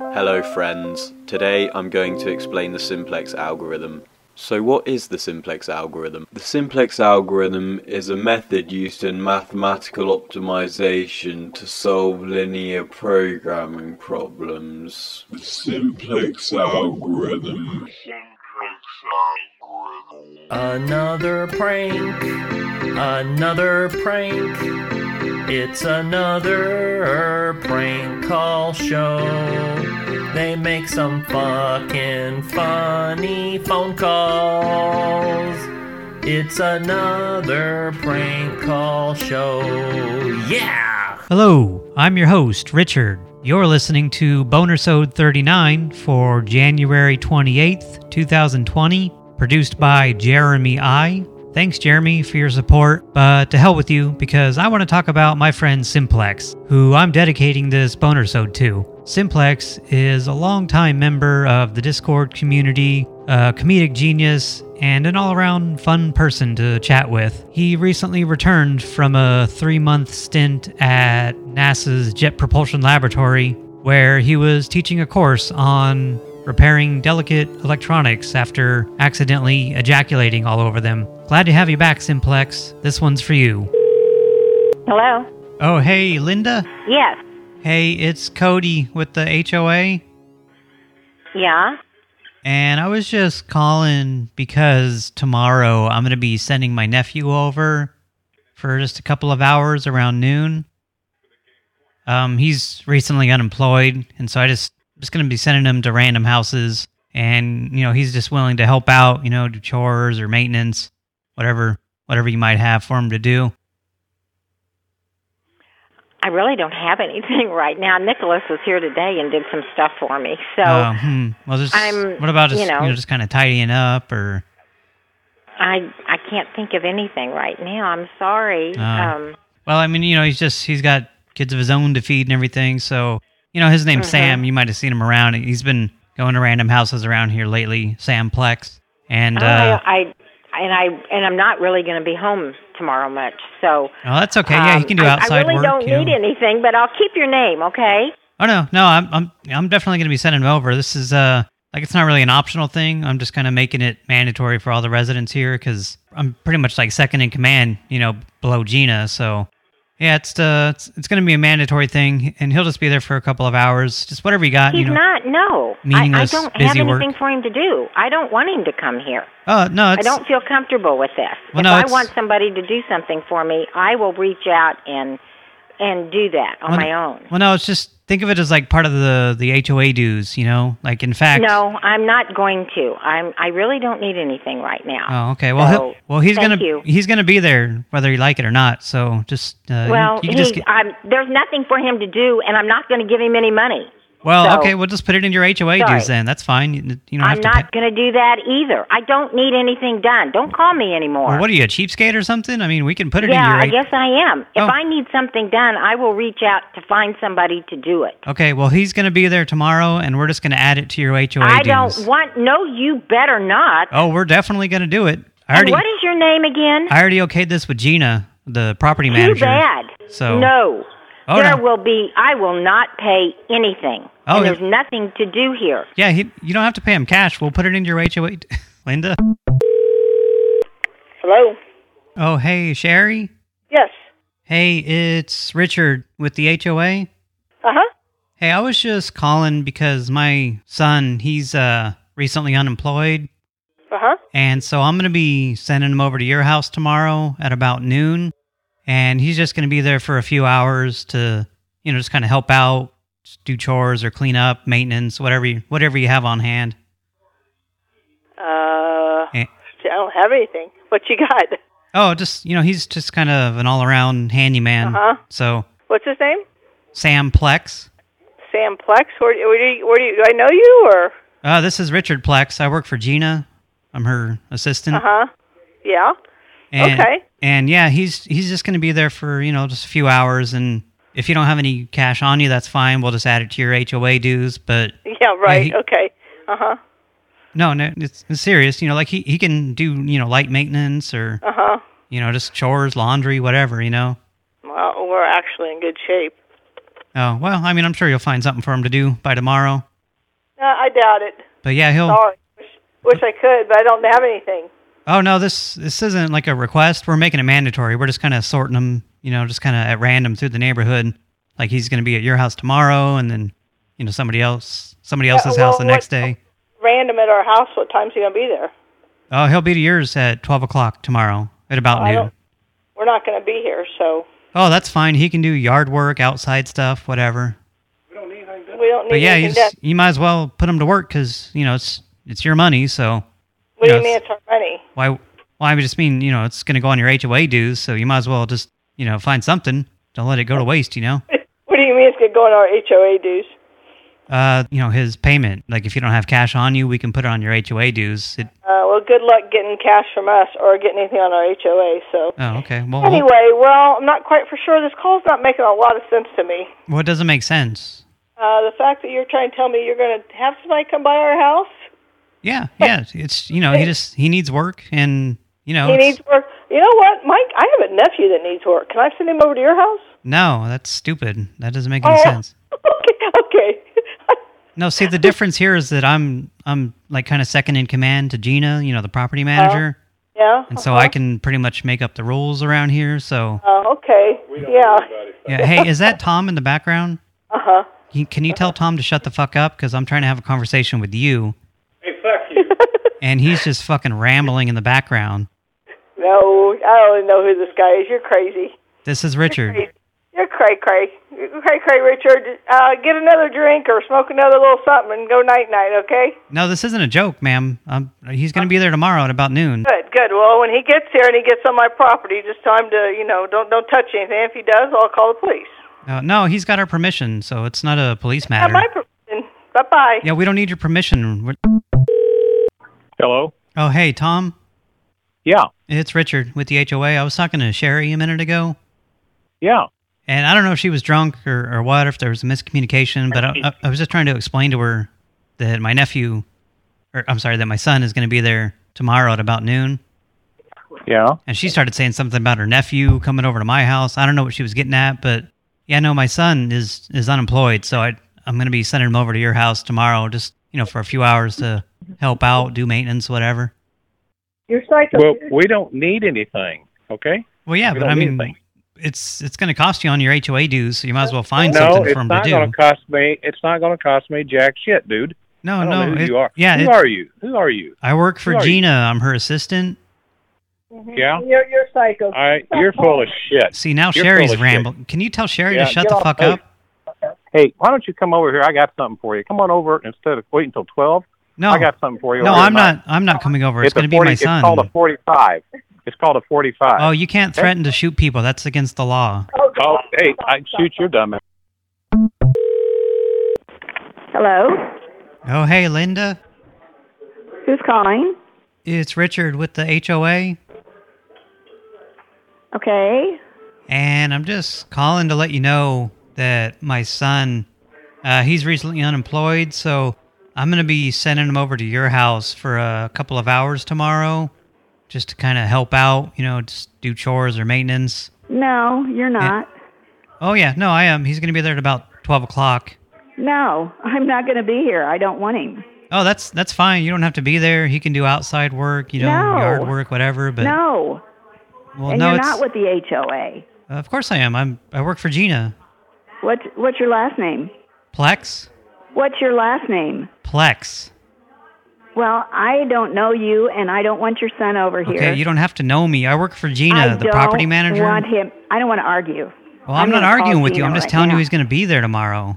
Hello friends, today I'm going to explain the simplex algorithm. So what is the simplex algorithm? The simplex algorithm is a method used in mathematical optimization to solve linear programming problems. The simplex algorithm. Another prank, another prank. It's another prank call show. They make some fucking funny phone calls. It's another prank call show. Yeah! Hello, I'm your host, Richard. You're listening to Bonersode 39 for January 28th, 2020, produced by Jeremy I. Thanks, Jeremy, for your support, but to hell with you because I want to talk about my friend Simplex, who I'm dedicating this Bonersode to. Simplex is a longtime member of the Discord community, a comedic genius, and an all around fun person to chat with. He recently returned from a three month stint at NASA's Jet Propulsion Laboratory, where he was teaching a course on repairing delicate electronics after accidentally ejaculating all over them. Glad to have you back, Simplex. This one's for you. Hello? Oh, hey, Linda? Yes. Hey, it's Cody with the HOA. Yeah? And I was just calling because tomorrow I'm going to be sending my nephew over for just a couple of hours around noon. Um, he's recently unemployed, and so I just just going to be sending him to random houses. And you know, he's just willing to help out, you know, do chores or maintenance, whatever whatever you might have for him to do. I really don't have anything right now. Nicholas was here today and did some stuff for me. So Oh, hmm. Well, just I'm, what about just you know, you know- just kind of tidying up or I I can't think of anything right now. I'm sorry. Oh. um Well, I mean, you know, he's just he's got kids of his own to feed and everything. So, you know, his name's Mhm. Sam. You might have seen him around. He's been going to random houses around here lately, Sam Plex. And uh I, I and I and I'm not really going to be home tomorrow much. So oh, that's okay. yeah, he um, can do I- outside I really work. don't you know. need anything, but I'll keep your name, okay? Oh no, no, I'm I'm I'm definitely going to be sending him over. This is uh like it's not really an optional thing. I'm just kind of making it mandatory for all the residents here because I'm pretty much like second in command, you know, below Gina. So yeah, it's uh it's, it's going to be a mandatory thing, and he'll just be there for a couple of hours, just whatever you got. He's you know. not. No, I, I meaningless, don't have busy work. anything for him to do. I don't want him to come here. Oh no, I don't feel comfortable with this. Well, if no, I want somebody to do something for me, I will reach out and and do that on well, my own. Well, no, it's just think of it as like part of the the HOA dues. You know, like in fact. No, I'm not going to. I'm. I really don't need anything right now. Oh, okay. Well, So, well, he's gonna you. he's gonna be there whether you like it or not. So just uh, you- well, you, can he, just get, I'm, there's nothing for him to do, and I'm not going to give him any money. Well, so- okay, we'll just put it in your HOA Sorry. dues then. That's fine. You, you don't I'm not going to do that either. I don't need anything done. Don't call me anymore. Well, what are you, a cheapskate or something? I mean, we can put it yeah, I in your. guess I am. If Oh. I need something done, I will reach out to find somebody to do it. Okay, well, he's gonna be there tomorrow, and we're just gonna add it to your HOA I dues. don't want. No, you better not. Oh, we're definitely gonna do it. I already, what is your name again? I already okayed this with Gina, the property Too manager. bad. So no. Oh, there no. will be. I will not pay anything. Oh, and yeah. there's nothing to do here. Yeah, he, you don't have to pay him cash. We'll put it in your HOA. Linda. Hello? Oh, hey, Sherry. Yes. Hey, it's Richard with the HOA. Uh-huh. Hey, I was just calling because my son, he's uh recently unemployed, Uh-huh. and so I'm going to be sending him over to your house tomorrow at about noon, and he's just going to be there for a few hours to, you know, just kind of help out, do chores or clean up, maintenance, whatever you, whatever you have on hand. Uh, Eh. I don't have anything. What you got? Oh, just, you know, he's just kind of an all-around handyman. Uh-huh. So, What's his name? Sam Plex. Sam Plex? Where, where, do you, where do you, do I know you or? Uh, this is Richard Plex. I work for Gina. I'm her assistant. Uh-huh. Yeah. And, Okay. And yeah, he's he's just going to be there for, you know, just a few hours. And if you don't have any cash on you, that's fine. We'll just add it to your HOA dues. But Yeah, right. he- okay. Uh-huh. no, no, it's, it's serious. You know, like he, he can do, you know, light maintenance or, Uh-huh. you know, just chores, laundry, whatever, you know. Well, we're actually in good shape. Oh, well, I mean, I'm sure you'll find something for him to do by tomorrow. Uh, I doubt it. But yeah, he'll... Sorry. Wish, wish I could, but I don't have anything. Oh, no, this this isn't like a request. We're making it mandatory. We're just kind of sorting them, you know, just kind of at random through the neighborhood. Like he's going to be at your house tomorrow and then, you know, somebody else, somebody else's well, house the next day. Random at our house. What time's he gonna be there? Oh, he'll be to yours at 12 o'clock tomorrow at about oh, I noon. We're not gonna be here, so Oh, that's fine. He can do yard work, outside stuff, whatever. we don't need But yeah, anything you, done. just, you might as well put him to work because, you know, it's it's your money, so What do you mean it's our money? why... Well, I just mean, you know, it's going to go on your HOA dues, so you might as well just, you know, find something. Don't let it go to waste, you know? What do you mean it's gonna go on our HOA dues? Uh, you know, his payment. Like, if you don't have cash on you, we can put it on your HOA dues. It, Uh, well, good luck getting cash from us or getting anything on our HOA. So oh, okay. Well, anyway, well, I'm not quite for sure. This call's not making a lot of sense to me. what doesn't make sense? Uh, the fact that you're trying to tell me you're going to have somebody come by our house, Yeah, yeah. It's, you know, he just, he needs work and, you know, he needs work. You know what, Mike? I have a nephew that needs work. Can I send him over to your house? no, that's stupid. That doesn't make any Oh. sense. okay, okay. No, see, the difference here is that I'm, I'm like kind of second in command to Gina, you know, the property manager. yeah. And so uh-huh. I can pretty much make up the rules around here. So, Uh, okay. Yeah. yeah. Hey, is that Tom in the background? Uh huh. Can can you tell Tom to shut the fuck up? Because I'm trying to have a conversation with you. Hey, fuck you. And he's just fucking rambling in the background. No, I don't know who this guy is. You're crazy. This is Richard. You're cray cray. You're cray cray, Richard. Uh, get another drink or smoke another little something and go night night, okay? No, this isn't a joke, ma'am. Um, he's going to be there tomorrow at about noon. Good, good. Well, when he gets here and he gets on my property, just tell him to, you know, don't don't touch anything. If he does, I'll call the police. Uh, no, he's got our permission, so it's not a police matter. my permission. Bye bye. Yeah, we don't need your permission. We're- Hello? Oh, hey, Tom. Yeah, It's Richard with the HOA. I was talking to Sherry a minute ago, yeah. and I don't know if she was drunk or, or what, if there was a miscommunication, but I, I, I was just trying to explain to her that my nephew, or I'm sorry, that my son is going to be there tomorrow at about noon. Yeah. And she started saying something about her nephew coming over to my house. I don't know what she was getting at, but yeah, no, my son is is unemployed, so I I'm going to be sending him over to your house tomorrow, just you know, for a few hours to help out, do maintenance, whatever. You're psycho. Well, we don't need anything, okay? Well, yeah, We but I mean, anything. it's it's going to cost you on your HOA dues, so you might as well find no, something for him to not do. going to cost me. It's not going to cost me jack shit, dude. no, no, who it- you are. yeah, who it- are you? Who are you? I work for who are you? Gina. I'm her assistant. Mm-hmm. Yeah. You're you're psycho. All right, you're full of shit. See, now You're Sherry's full rambling. Can you tell Sherry Yeah, to shut the fuck up? Hey, why don't you come over here? I got something for you. Come on over instead of waiting until twelve. No, I got something for you. no, I'm tonight. not. I'm not coming over. It's, It's, going to be my son. It's called a forty-five. It's called a forty-five. oh, you can't threaten to shoot people. That's against the law. Oh, hey, I shoot your dumb ass. Hello. Oh, hey, Linda. Who's calling? It's Richard with the HOA, Okay. and I'm just calling to let you know that my son, uh, he's recently unemployed, so I'm going to be sending him over to your house for a couple of hours tomorrow, just to kind of help out, you know, just do chores or maintenance. No, you're not. Oh, yeah, no, I am. He's going to be there at about 12 o'clock. No, I'm not going to be here. I don't want him. Oh, that's that's fine. You don't have to be there. He can do outside work, you know, No. yard work, whatever. But no, well, and no, you're it's not with the HOA. of course I am. I'm I work for Gina What? What's your last name? Plex. What's your last name? Plex. Well, I don't know you, and I don't want your son over here. Okay, you don't have to know me. I work for Gina, I the property manager. I don't. Want him? I don't want to argue. well, I'm, I'm not arguing with you. I'm just right telling you he's going to be there tomorrow.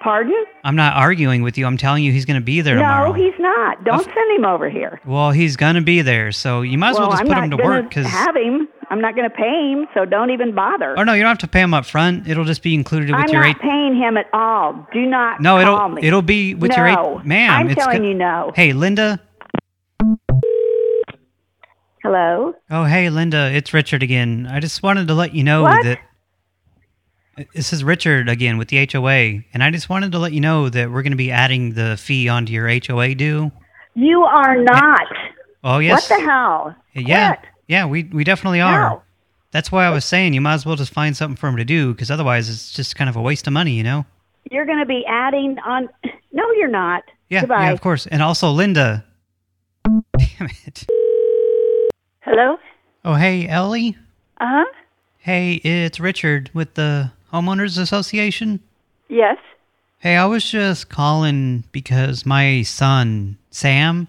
Pardon? I'm not arguing with you. I'm telling you he's going to be there tomorrow. No, he's not. Don't send him over here. well, he's going to be there, so you might as well, well, just I'm put him to work because. have him. I'm not going to pay him, so don't even bother. Oh no, you don't have to pay him up front. It'll just be included with I'm your not paying him at all. Do not No, it'll call me. it'll be with your No. eight. Ma'am, I'm it's telling you no. Hey, Linda. Hello? Oh, hey, Linda, it's Richard again. I just wanted to let you know What? that this is Richard again with the HOA, and I just wanted to let you know that we're going to be adding the fee onto your HOA due. You are not. Oh, yes. What the hell? Yeah, What? Yeah, we we definitely are. No. That's why I was saying you might as well just find something for him to do, because otherwise it's just kind of a waste of money, you know? You're going to be adding on. No, you're not. Yeah, Goodbye. yeah, of course. And also Linda. Damn it. Hello? Oh, hey, Ellie? Uh-huh. Hey, it's Richard with the Homeowners Association. Yes. Hey, I was just calling because my son, Sam,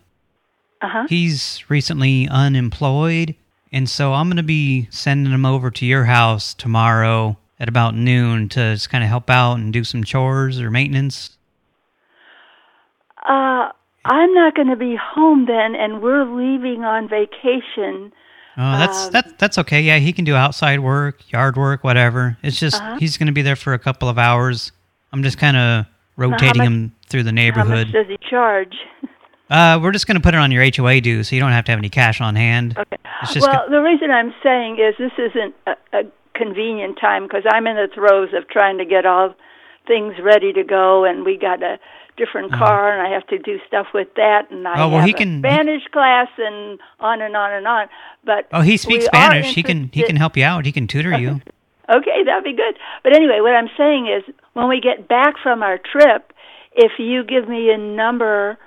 Uh-huh. he's recently unemployed, and so I'm going to be sending him over to your house tomorrow at about noon to just kind of help out and do some chores or maintenance. Uh, I'm not going to be home then, and we're leaving on vacation. Oh, that's Um, that, that's okay. Yeah, he can do outside work, yard work, whatever. It's just Uh-huh. he's going to be there for a couple of hours. I'm just kind of rotating much- him through the neighborhood. How much does he charge? Uh, we're just going to put it on your HOA due, so you don't have to have any cash on hand. Okay. Well, the reason I'm saying is this isn't a, a convenient time because I'm in the throes of trying to get all things ready to go, and we got a different car, and I have to do stuff with that, and I Uh-huh. Oh, well, have he a can- Spanish class, and on and on and on. But Oh, he speaks Spanish. He can he can help you out. He can tutor you. Okay, that'd be good. But anyway, what I'm saying is when we get back from our trip, if you give me a number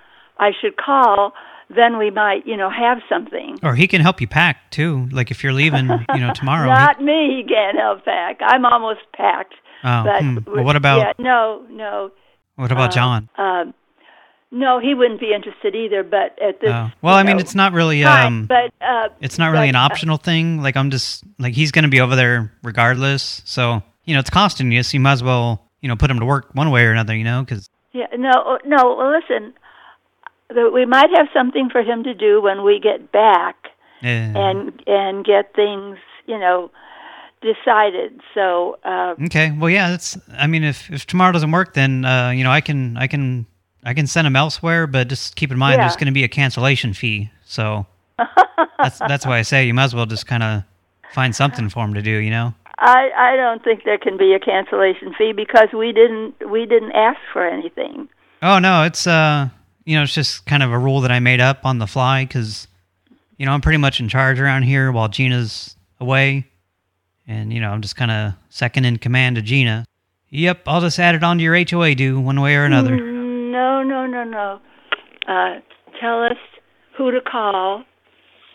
I should call, then we might, you know, have something. Or he can help you pack too. Like if you're leaving, you know, tomorrow. he- Not me, he can't help pack. I'm almost packed. Oh, but hmm. Well, what about- Yeah, no, no. what about uh, John? Um, no, he wouldn't be interested either. But at this, Oh. Well, I mean, know, it's not really time, um, but uh, it's not really but, an uh, optional thing. Like I'm just like he's going to be over there regardless. So you know, it's costing you. So you might as well you know put him to work one way or another. You know, because Yeah, no, no. Listen, the, we might have something for him to do when we get back. and and get things you know decided so uh Okay. Well, yeah. That's. I mean, if if tomorrow doesn't work, then uh, you know, I can I can I can send him elsewhere. But just keep in mind, Yeah. there's going to be a cancellation fee. So that's that's why I say you might as well just kind of find something for him to do. You know. i i don't think there can be a cancellation fee because we didn't we didn't ask for anything Oh no, it's uh, you know, it's just kind of a rule that I made up on the fly because, you know, I'm pretty much in charge around here while Gina's away, and you know, I'm just kind of second in command to Gina. Yep, I'll just add it onto your HOA due one way or another. no no no no uh tell us who to call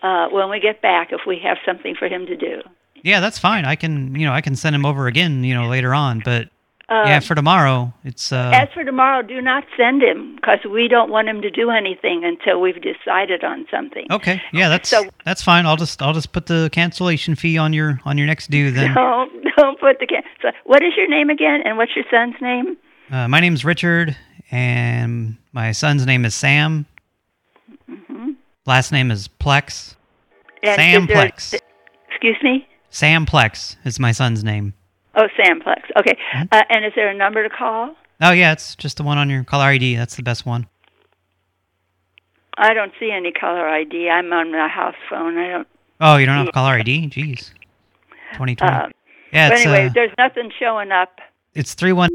uh when we get back if we have something for him to do Yeah, that's fine. I can, you know, I can send him over again, you know, later on. But uh, yeah, for tomorrow, it's uh, as for tomorrow do not send him because we don't want him to do anything until we've decided on something okay. Yeah, that's So- that's fine. I'll just I'll just put the cancellation fee on your on your next due then. Don't don't put the can. So, what is your name again, and what's your son's name? Uh, my name's Richard, and my son's name is Sam. Last name is Plex. And Sam is there- Plex. Excuse me. Sam Plex is my son's name. Oh, Samplex. Okay. Mm-hmm. Uh, and is there a number to call? Oh yeah, it's just the one on your caller ID. That's the best one. I don't see any caller ID. I'm on my house phone. I don't. Oh, you don't have caller ID? Jeez. 2020. Um, yeah, but anyway, uh, there's nothing showing up. it's three one.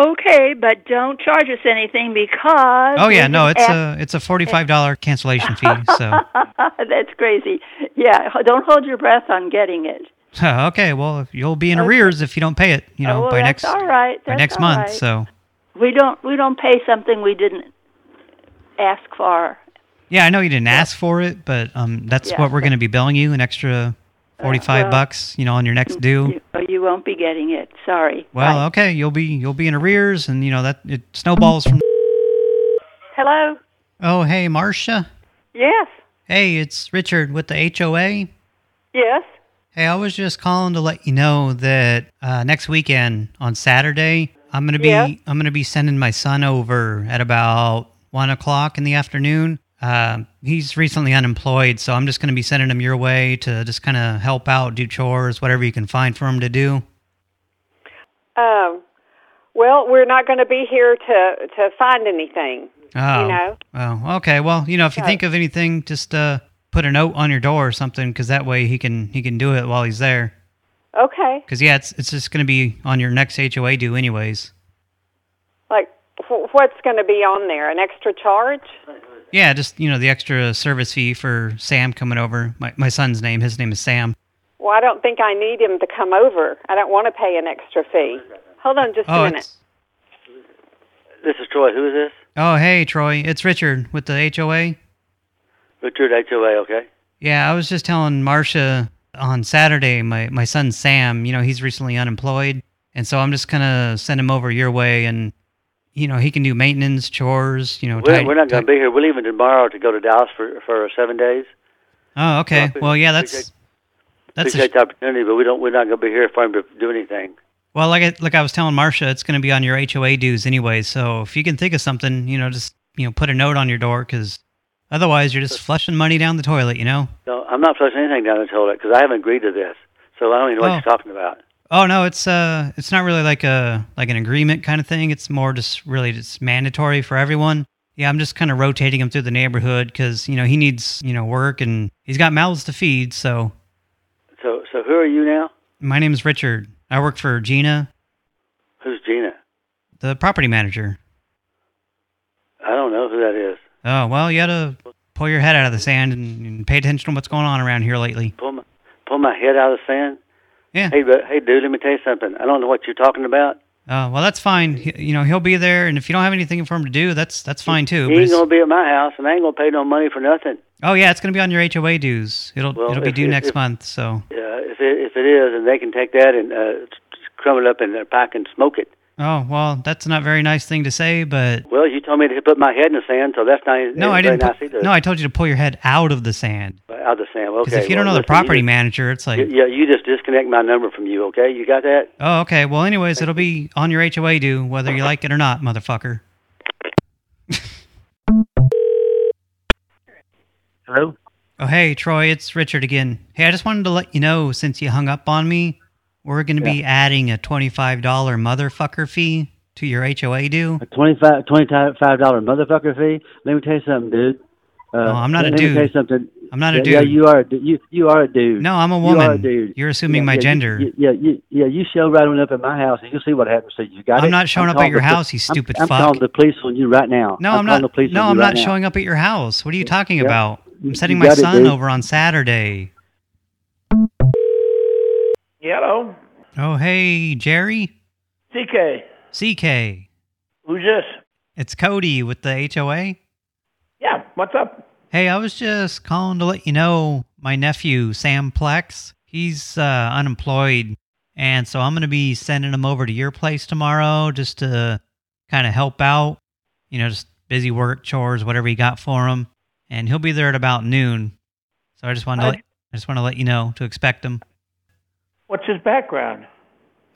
Okay, but don't charge us anything because. Oh yeah, no, it's a it's a forty five dollar cancellation fee. So That's crazy. Yeah, don't hold your breath on getting it. okay, well you'll be in arrears if you don't pay it. You know Oh, well, by next all right. by That's next month. right. So We don't we don't pay something we didn't ask for. yeah, I know you didn't ask for it, but um, that's Yeah, what we're but- going to be billing you an extra forty five well, bucks. You know, on your next due. You, oh, you won't be getting it. Sorry. Well, Bye. okay, you'll be you'll be in arrears, and you know that it snowballs from. Hello. Oh, hey, Marcia. Yes. Hey, it's Richard with the HOA. Yes. Hey, I was just calling to let you know that uh, next weekend on Saturday, I'm gonna be Yeah. I'm gonna be sending my son over at about one o'clock in the afternoon. Uh, he's recently unemployed, so I'm just gonna be sending him your way to just kind of help out, do chores, whatever you can find for him to do. Um, well, we're not going to be here to to find anything. Oh, You know. Oh, okay. Well, you know, if you Yeah. think of anything, just uh, put a note on your door or something, because that way he can he can do it while he's there. Okay. Because yeah, it's it's just going to be on your next HOA due anyways. Like, wh- what's going to be on there? An extra charge? Yeah, just, you know, the extra service fee for Sam coming over. My, my son's name, his name is Sam. Well, I don't think I need him to come over. I don't want to pay an extra fee. Hold on just Oh, a minute. This is Troy. Who is this? oh, hey, Troy. It's Richard with the HOA. Richard HOA, okay. Yeah, I was just telling Marcia on Saturday, my, my son Sam, you know, he's recently unemployed. And so I'm just going to send him over your way and, you know, he can do maintenance, chores, you know. We're, we're not going to be here. We're leaving tomorrow to go to Dallas for for seven days. Oh, okay. Well, Well, yeah, appreciate- that's that's a, Appreciate the opportunity, but we don't. We're not going to be here for him to do anything. well, like I, like I was telling Marcia, it's going to be on your HOA dues anyway. So if you can think of something, you know, just you know, put a note on your door because otherwise you're just flushing money down the toilet, you know. No, I'm not flushing anything down the toilet because I haven't agreed to this. So I don't even know Oh. what you're talking about. Oh no, it's uh, it's not really like a like an agreement kind of thing. It's more just really just mandatory for everyone. Yeah, I'm just kind of rotating him through the neighborhood because you know he needs you know work and he's got mouths to feed. So So, so who are you now? my name's Richard. I work for Gina, Who's Gina? the property manager. I don't know who that is. Oh well, you gotta pull your head out of the sand and, and pay attention to what's going on around here lately. Pull my pull my head out of the sand. Yeah. Hey, but, hey, dude, let me tell you something. I don't know what you're talking about. Uh, well, that's fine. He, you know he'll be there, and if you don't have anything for him to do, that's that's fine too. He But ain't gonna be at my house, and I ain't gonna pay no money for nothing. oh yeah, it's gonna be on your HOA dues. It'll Well, it'll be if- due if- next if- month. So Yeah, if it if it is, and they can take that and uh, crumb it up in their pack and smoke it. Oh well, that's not a very nice thing to say, but Well, you told me to put my head in the sand, so that's not. no, I didn't. Nice pu- either. no, I told you to pull your head out of the sand. out of the sand. Okay. Because if you don't know the listen, you property just- manager, it's like, yeah, you just disconnect my number from you. Okay, you got that? oh okay. Well, anyways, it'll be on your HOA due, whether you like it or not, motherfucker. Hello? Oh, hey, Troy, it's Richard again. Hey, I just wanted to let you know, since you hung up on me, we're going to be adding a $25 motherfucker fee to your HOA due. A twenty-five twenty-five dollar motherfucker fee. Let me tell you something, dude. Uh, No, I'm not a let me dude. tell you something. I'm not a yeah, dude. Yeah, you are. a You you are a dude. No, I'm a You are a woman. dude. You're assuming Yeah, my yeah, gender. you- yeah, you, yeah. You show right on up at my house, and you'll see what happens to you. You got I'm it? not showing up at your house, you I'm- stupid I'm, fuck. calling the police on you right now. No, I'm, I'm, not. The police no, I'm you not now. showing up at your house. What are you talking Yeah. about? I'm sending my got it, son over on Saturday. Hello, Oh, hey, Jerry? CK. CK. Who's this? It's Cody with the HOA. Yeah, what's up? Hey, I was just calling to let you know my nephew, Sam Plex, he's uh, unemployed. And so I'm going to be sending him over to your place tomorrow just to kind of help out. You know, just busy work, chores, whatever you got for him. And he'll be there at about noon. So I just want to I- let, I just want to let you know to expect him. What's his background?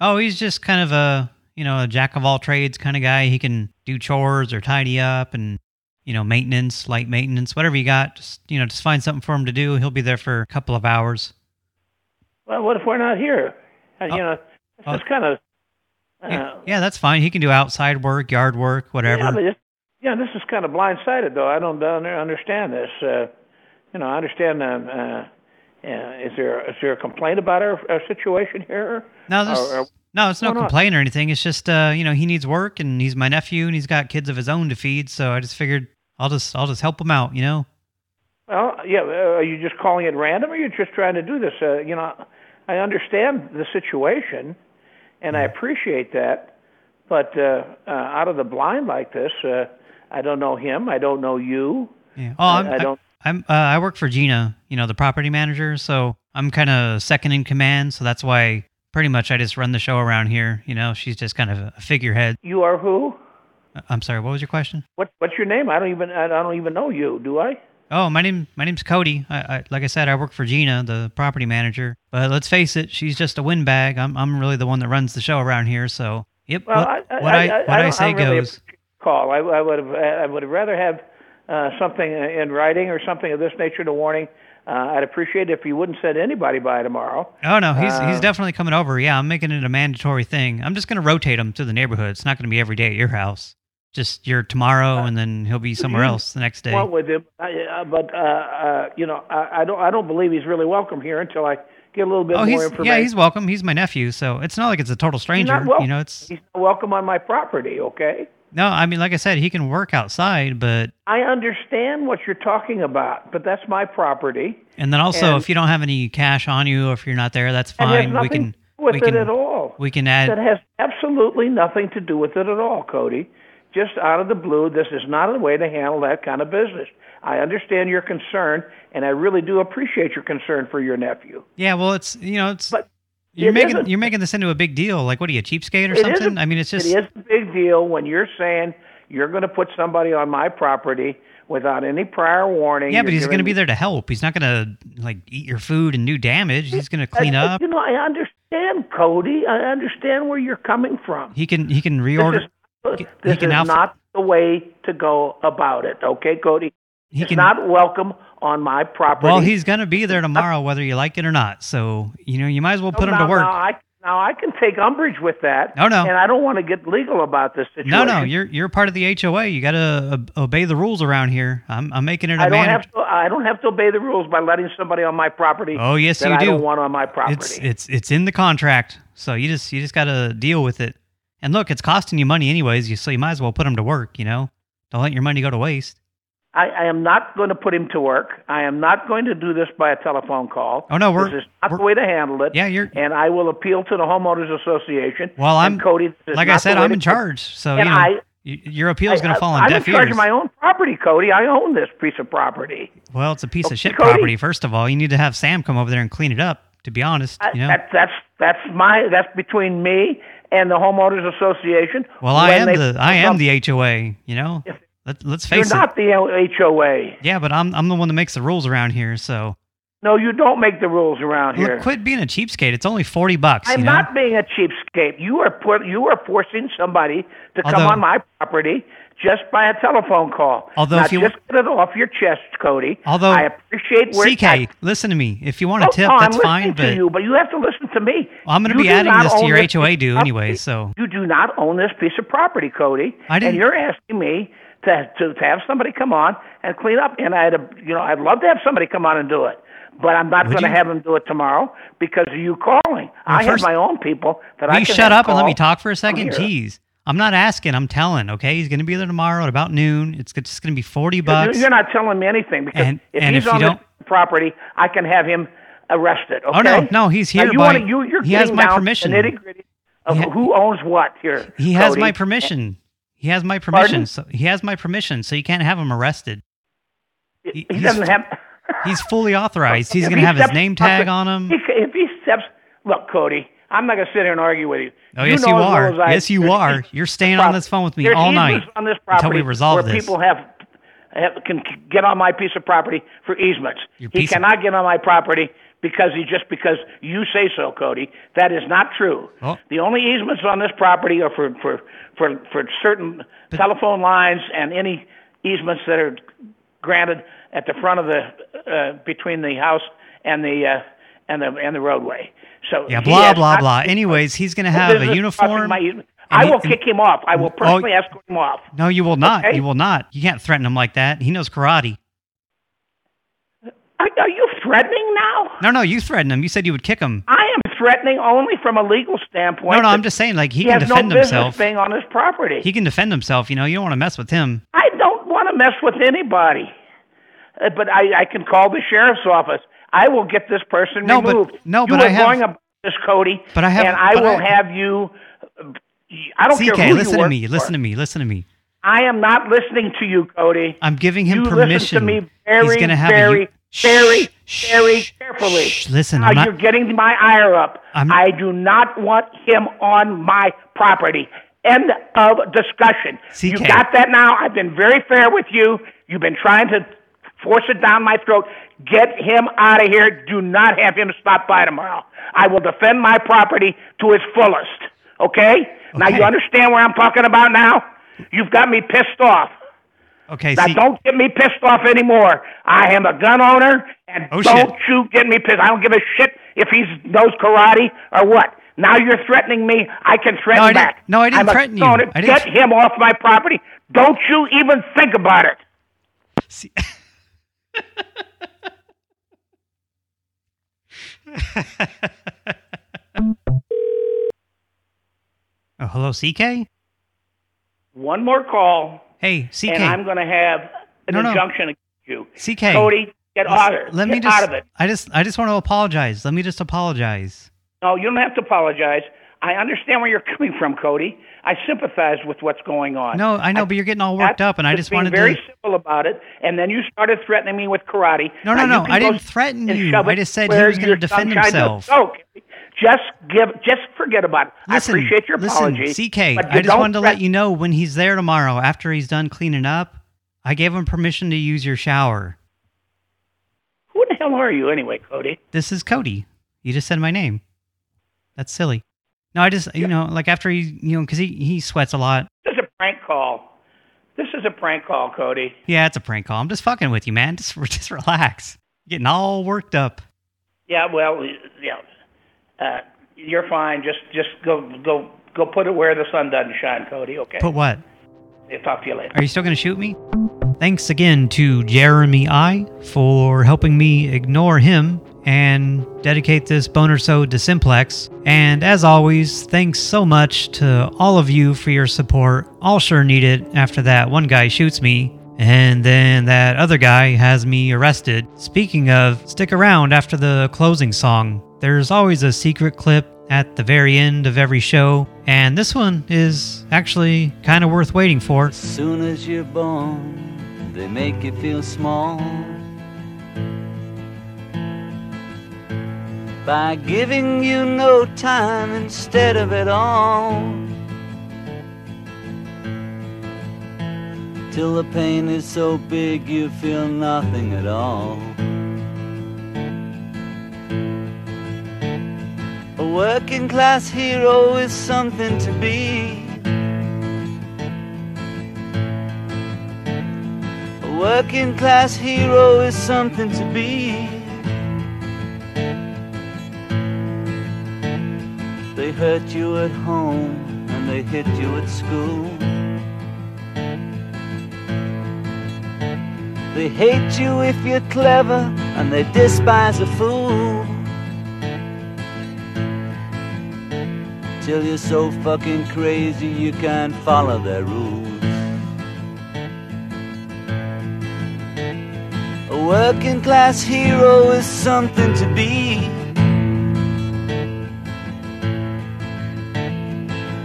Oh, he's just kind of a, you know, a jack of all trades kind of guy. He can do chores or tidy up and, you know, maintenance, light maintenance, whatever you got. Just, you know, just find something for him to do. He'll be there for a couple of hours. Well, what if we're not here? Uh, Oh. You know, this Oh. is kind of. Uh, Yeah, yeah, that's fine. He can do outside work, yard work, whatever. Yeah, this, yeah, this is kind of blindsided, though. I don't un- understand this. Uh, you know, I understand. Um, uh, is there is there a complaint about our, our situation here? no, Or- or- no, it's no complaint or anything. It's just, uh, you know, he needs work and he's my nephew and he's got kids of his own to feed. So I just figured I'll just, I'll just help him out, you know? Well, yeah. Uh, are you just calling it random, or are you just trying to do this? Uh, you know, I understand the situation, and I appreciate that. But uh, uh, out of the blind like this, uh, I don't know him. I don't know you. Yeah. Oh, I- I'm, I don't- I'm, uh, I work for Gina, you know, the property manager. So I'm kind of second in command. So that's why pretty much I just run the show around here. You know, she's just kind of a figurehead. You are who? Uh, I'm sorry. What was your question? What What's your name? I don't even I don't even know you. Do I? Oh, my name, my name's Cody. I, I, like I said, I work for Gina, the property manager. But let's face it, she's just a windbag. I'm, I'm really the one that runs the show around here. So, yep. Well, what I, what I, what I, don't- say really goes. Call. I, I would have. I would have rather have uh, something in writing or something of this nature, the warning. Uh, I'd appreciate it if you wouldn't send anybody by tomorrow. Oh no, he's Uh, he's definitely coming over. Yeah, I'm making it a mandatory thing. I'm just going to rotate him to the neighborhood. It's not going to be every day at your house. Just your tomorrow, and then he'll be somewhere else the next day. With him, I, uh, but uh, uh, you know, I, I don't. I don't believe he's really welcome here until I get a little bit oh, more he's information. yeah, he's welcome. He's my nephew, so it's not like it's a total stranger. You know, it's He's not welcome on my property. Okay. No, I mean, like I said, he can work outside, but... I understand what you're talking about, but that's my property. And then also, And- if you don't have any cash on you, or if you're not there, that's And it has fine. We can... do with we it can, at all. We can add... That has absolutely nothing to do with it at all, Cody. Just out of the blue, this is not a way to handle that kind of business. I understand your concern, and I really do appreciate your concern for your nephew. Yeah, well, it's, you know, it's... you're it making you're making this into a big deal. Like, what are you, a cheapskate or is something? a- I mean, it's just... It is a big deal when you're saying you're going to put somebody on my property without any prior warning. Yeah, but he's going to be there to help. He's not going to, like, eat your food and do damage. He's going to clean I- up. You know, I understand, Cody. I understand where you're coming from. He can he can reorder... This is can alpha- not the way to go about it, okay, Cody? He it's can- not welcome on my property. Well, he's going to be there tomorrow, whether you like it or not. So, you know, you might as well put him now, to work. Now I, now I can take umbrage with that. No, no. And I don't want to get legal about this situation. No, no, you're you're part of the HOA. You got to uh, obey the rules around here. I'm I'm making it a I don't man. have to. I don't have to obey the rules by letting somebody on my property. Oh, yes, you I do. don't want on my property. It's it's it's in the contract. So you just you just got to deal with it. And look, it's costing you money anyways. You so you might as well put him to work. You know, don't let your money go to waste. I, I am not going to put him to work. I am not going to do this by a telephone call. Oh, no, we're- this is not the way to handle it. Yeah, you're. And I will appeal to the homeowners association. Well, I'm Cody. like I said, I'm in charge. So And you know, I, your appeal is going to fall on I'm deaf in charge ears. of my own property, Cody. I own this piece of property. Well, it's a piece of shit Cody- property. First of all, you need to have Sam come over there and clean it up. To be honest, I- you know. That, that's that's my that's between me and the homeowners association. Well, I am the I am the HOA. You know, Let, let's You're face it. not the HOA. Yeah, but I'm I'm the one that makes the rules around here. So No, you don't make the rules around here. quit being a cheapskate. It's only forty bucks. I'm you know? not being a cheapskate. You are put, you are forcing somebody to come on my property just by a telephone call. Although now, if you- just get it off your chest, Cody. Although I appreciate where CK, listen to me. If you want a tip, no, that's I'm fine. But to you, but you have to listen to me. I'm going to be adding this to your this HOA of anyway. So You do not own this piece of property, Cody. I didn't- And you're asking me to, to to have somebody come on and clean up. And I'd you know I'd love to have somebody come on and do it, but I'm not going to have them do it tomorrow because of you calling. I first- have my own people that I can shut up and let me talk for a second? Jeez. I'm not asking. I'm telling. Okay, he's going to be there tomorrow at about noon. It's just going to be forty bucks. You're not telling me anything because And- if and he's if on don't- property, I can have him arrested. Okay? Oh, no, no, he's Now, here you by- wanna- you, you're he has my permission. The nitty gritty of who owns what here. He has my permission. He has my permission. Pardon? So he has my permission. So you can't have him arrested. He he's- doesn't have. He's fully authorized. He's going to he have his name tag on him. If he steps, look, Cody, I'm not going to sit here and argue with you. Oh, you yes, know you well are. Yes, you are. You're staying on this phone with me all night on this until property we resolve where this. people have, have can get on my piece of property for easements. He cannot get on my property because he just because you say so, Cody. That is not true. Oh. The only easements on this property are for for for for certain telephone lines and any easements that are granted at the front of the uh, between the house and the uh, and the and the roadway. So Yeah, blah, has blah, blah. Anyways, he's going to have a uniform. crossing my easement. and I he- will kick him off. I will Oh, personally escort him off. No, you will not. Okay? You will not. You can't threaten him like that. He knows karate. Are, are you threatening now? No, no, you threatened him. You said you would kick him. I am threatening only from a legal standpoint. No, no, I'm just saying, like, he, he can defend no himself. being on his property. He can defend himself. You know, you don't want to mess with him. I don't want to mess with anybody, uh, but I, I can call the sheriff's office. I will get this person No, but- removed. no, you but I have- going about this, Cody. But I have- and I but will I- have you. uh, I don't CK, care who listen to me. for. Listen to me. Listen to me. I am not listening to you, Cody. I'm giving him you permission. listen to me very, He's gonna have a very, u- very, very carefully. listen, now not- you're getting my ire up. I'm- I do not want him on my property. End of discussion. You CK. got that now? I've been very fair with you. You've been trying to force it down my throat. Get him out of here. Do not have him stop by tomorrow. I will defend my property to its fullest. Okay? Now you understand where I'm talking about now? You've got me pissed off. Okay, Now see, don't get me pissed off anymore. I am a gun owner, and Oh, don't shit. you get me pissed. I don't give a shit if he knows karate or what. Now you're threatening me. I can threaten No, back. no, I didn't I'm threaten you. I didn't- Get him off my property. Don't you even think about it. see oh, hello, CK? one more call, Hey, CK. and I'm going to have an No, no. injunction against you. CK. Cody, get out of it. Let get me just. out of it. I just. I just want to apologize. Let me just apologize. No, you don't have to apologize. I understand where you're coming from, Cody. I sympathize with what's going on. No, I know, but you're getting all worked up, and I just wanted very to. civil about it, and then you started threatening me with karate. No, no, you no. I didn't threaten you. I just said he was going to defend himself. Okay, just give, just forget about it. Listen, I appreciate your listen, apology. CK, I just wanted to let you know when he's there tomorrow after he's done cleaning up, I gave him permission to use your shower. Who the hell are you anyway, Cody? This is Cody. You just said my name. That's silly. No, I just, you know, like after he, you know, because he, he sweats a lot. This is a prank call. This is a prank call, Cody. Yeah, it's a prank call. I'm just fucking with you, man. Just, just relax. Getting all worked up. Yeah, well, yeah, uh, you're fine. Just, just go, go, go. Put it where the sun doesn't shine, Cody. Okay. Put what? I'll talk to you later. Are you still going to shoot me? Thanks again to Jeremy I for helping me ignore him and dedicate this boner sode to Simplex. And as always, thanks so much to all of you for your support. I'll sure need it after that one guy shoots me. And then that other guy has me arrested. Speaking of, stick around after the closing song. There's always a secret clip at the very end of every show, and this one is actually kind of worth waiting for. As soon as you're born, they make you feel small. By giving you no time instead of it all. Till the pain is so big you feel nothing at all. Working class hero is something to be. A working class hero is something to be. They hurt you at home and they hit you at school. They hate you if you're clever and they despise a fool. Till you're so fucking crazy you can't follow their rules. A working class hero is something to be.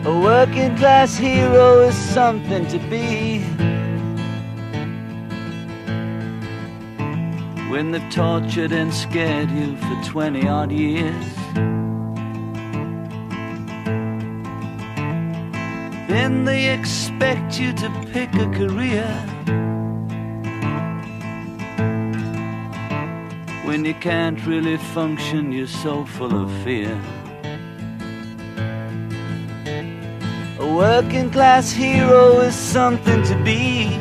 A working class hero is something to be. When they've tortured and scared you for 20 odd years. Then they expect you to pick a career. When you can't really function, you're so full of fear. A working class hero is something to be.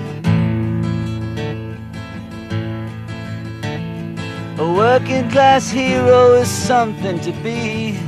A working class hero is something to be.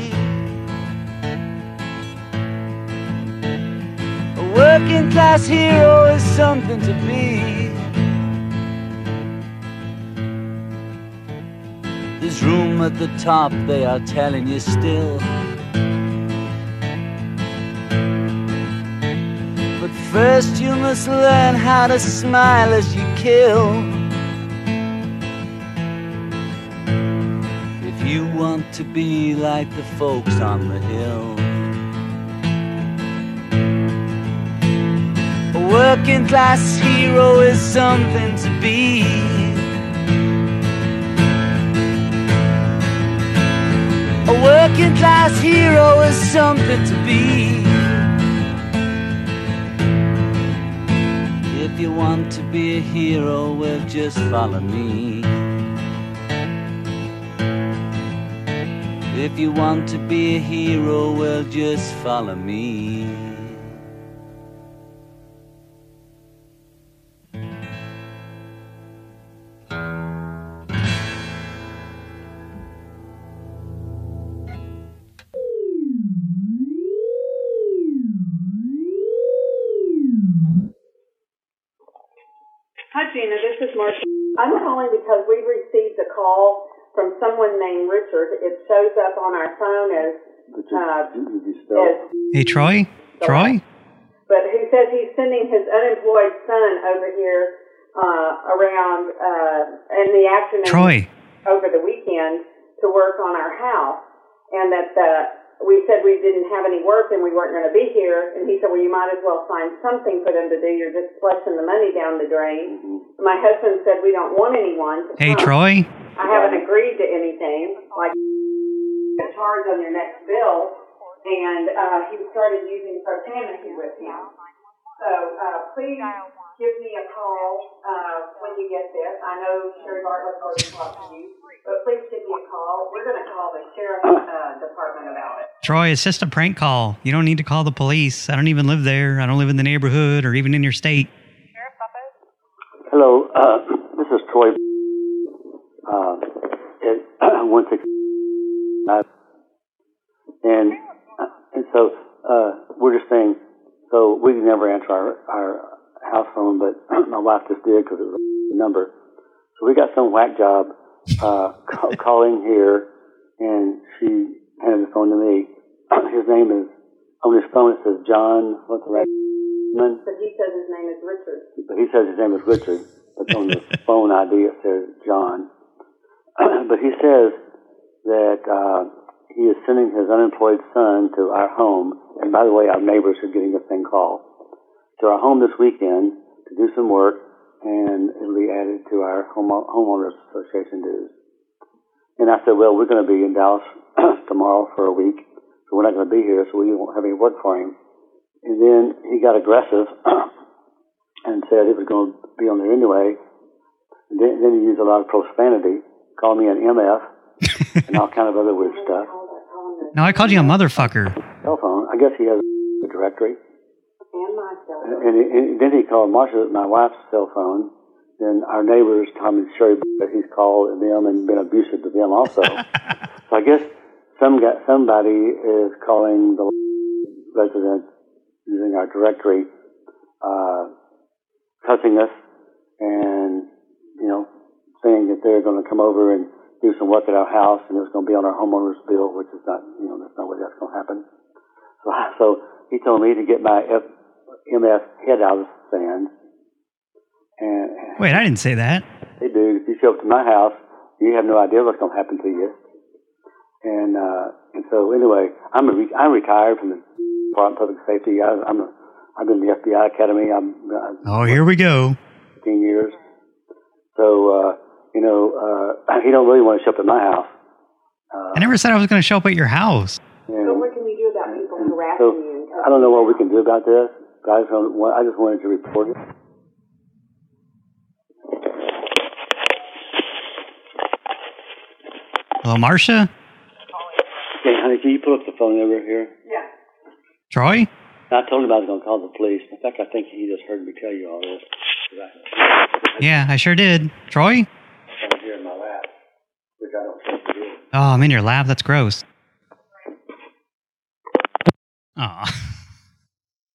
Working class hero is something to be. There's room at the top, they are telling you still. But first, you must learn how to smile as you kill. If you want to be like the folks on the hill. Working class hero is something to be. A working class hero is something to be. If you want to be a hero, well, just follow me. If you want to be a hero, well, just follow me. I'm calling because we received a call from someone named Richard. It shows up on our phone as uh, as Hey, Troy? Troy? but he says he's sending his unemployed son over here uh, around uh, in the afternoon Troy. over the weekend to work on our house, and that the, we said we didn't have any work and we weren't going to be here, and he said, well, you might as well find something for them to do. You're just flushing the money down the drain. My husband said we don't want anyone to Hey, come. Troy? I haven't agreed to anything, like a charge on your next bill, and uh, he started using profanity with him. So uh, please give me a call uh, when you get this. I know Sherry Bartlett's already talked to you, but please give me a call. We're going to call the sheriff's uh, department about it. Troy, it's just a prank call. You don't need to call the police. I don't even live there. I don't live in the neighborhood or even in your state. Sheriff Buffett. Hello, uh, this is Troy. Uh, at one six, and and so uh, we're just saying. So we can never answer our our house phone, but my wife just did because it was a number. So we got some whack job uh, ca- calling here, and she handed the phone to me. His name is on his phone. It says John. What's the right? But he says his name is Richard. but he says his name is Richard. But on the phone ID it says John. but he says that uh, he is sending his unemployed son to our home. And by the way, our neighbors are getting the same call to our home this weekend to do some work, and it'll be added to our home, homeowners association dues. And I said, well, we're going to be in Dallas tomorrow for a week, so we're not going to be here, so we won't have any work for him. And then he got aggressive and said he was going to be on there anyway. And then, then he used a lot of profanity, called me an MF, and all kind of other weird stuff. No, I called you a motherfucker. Cell phone. I guess he has a directory. And my cell And, and, and then he called Marsha, my wife's cell phone. Then our neighbors, Tom and Sherry, he's called them and been abusive to them also. so I guess some guy, somebody is calling the resident using our directory, uh, cussing us and, you know, saying that they're going to come over and do some work at our house and it's going to be on our homeowner's bill, which is not, you know, that's not what that's going to happen. So, so he told me to get my F, MS head out of the sand. And Wait, I didn't say that. hey, dude, if you show up to my house, you have no idea what's going to happen to you. And uh, and so anyway, I'm a re- I'm retired from the Department of Public Safety. I, I'm a, I've been in the FBI Academy. I'm uh, Oh, here we go. 15 years. So uh, you know, uh, he don't really want to show up at my house. I never said I was going to show up at your house. And So what can we do about people harassing so you? I don't know what we can do about this. But I just, want, I just wanted to report it. Hello, Marcia? Hey, honey, can you pull up the phone over here? Yeah. Troy? I told him I was going to call the police. In fact, I think he just heard me tell you all this. I, Yeah, I sure did. Troy? I'm here in my lap, which I don't think he is. Oh, I'm in your lab. That's gross. Aw.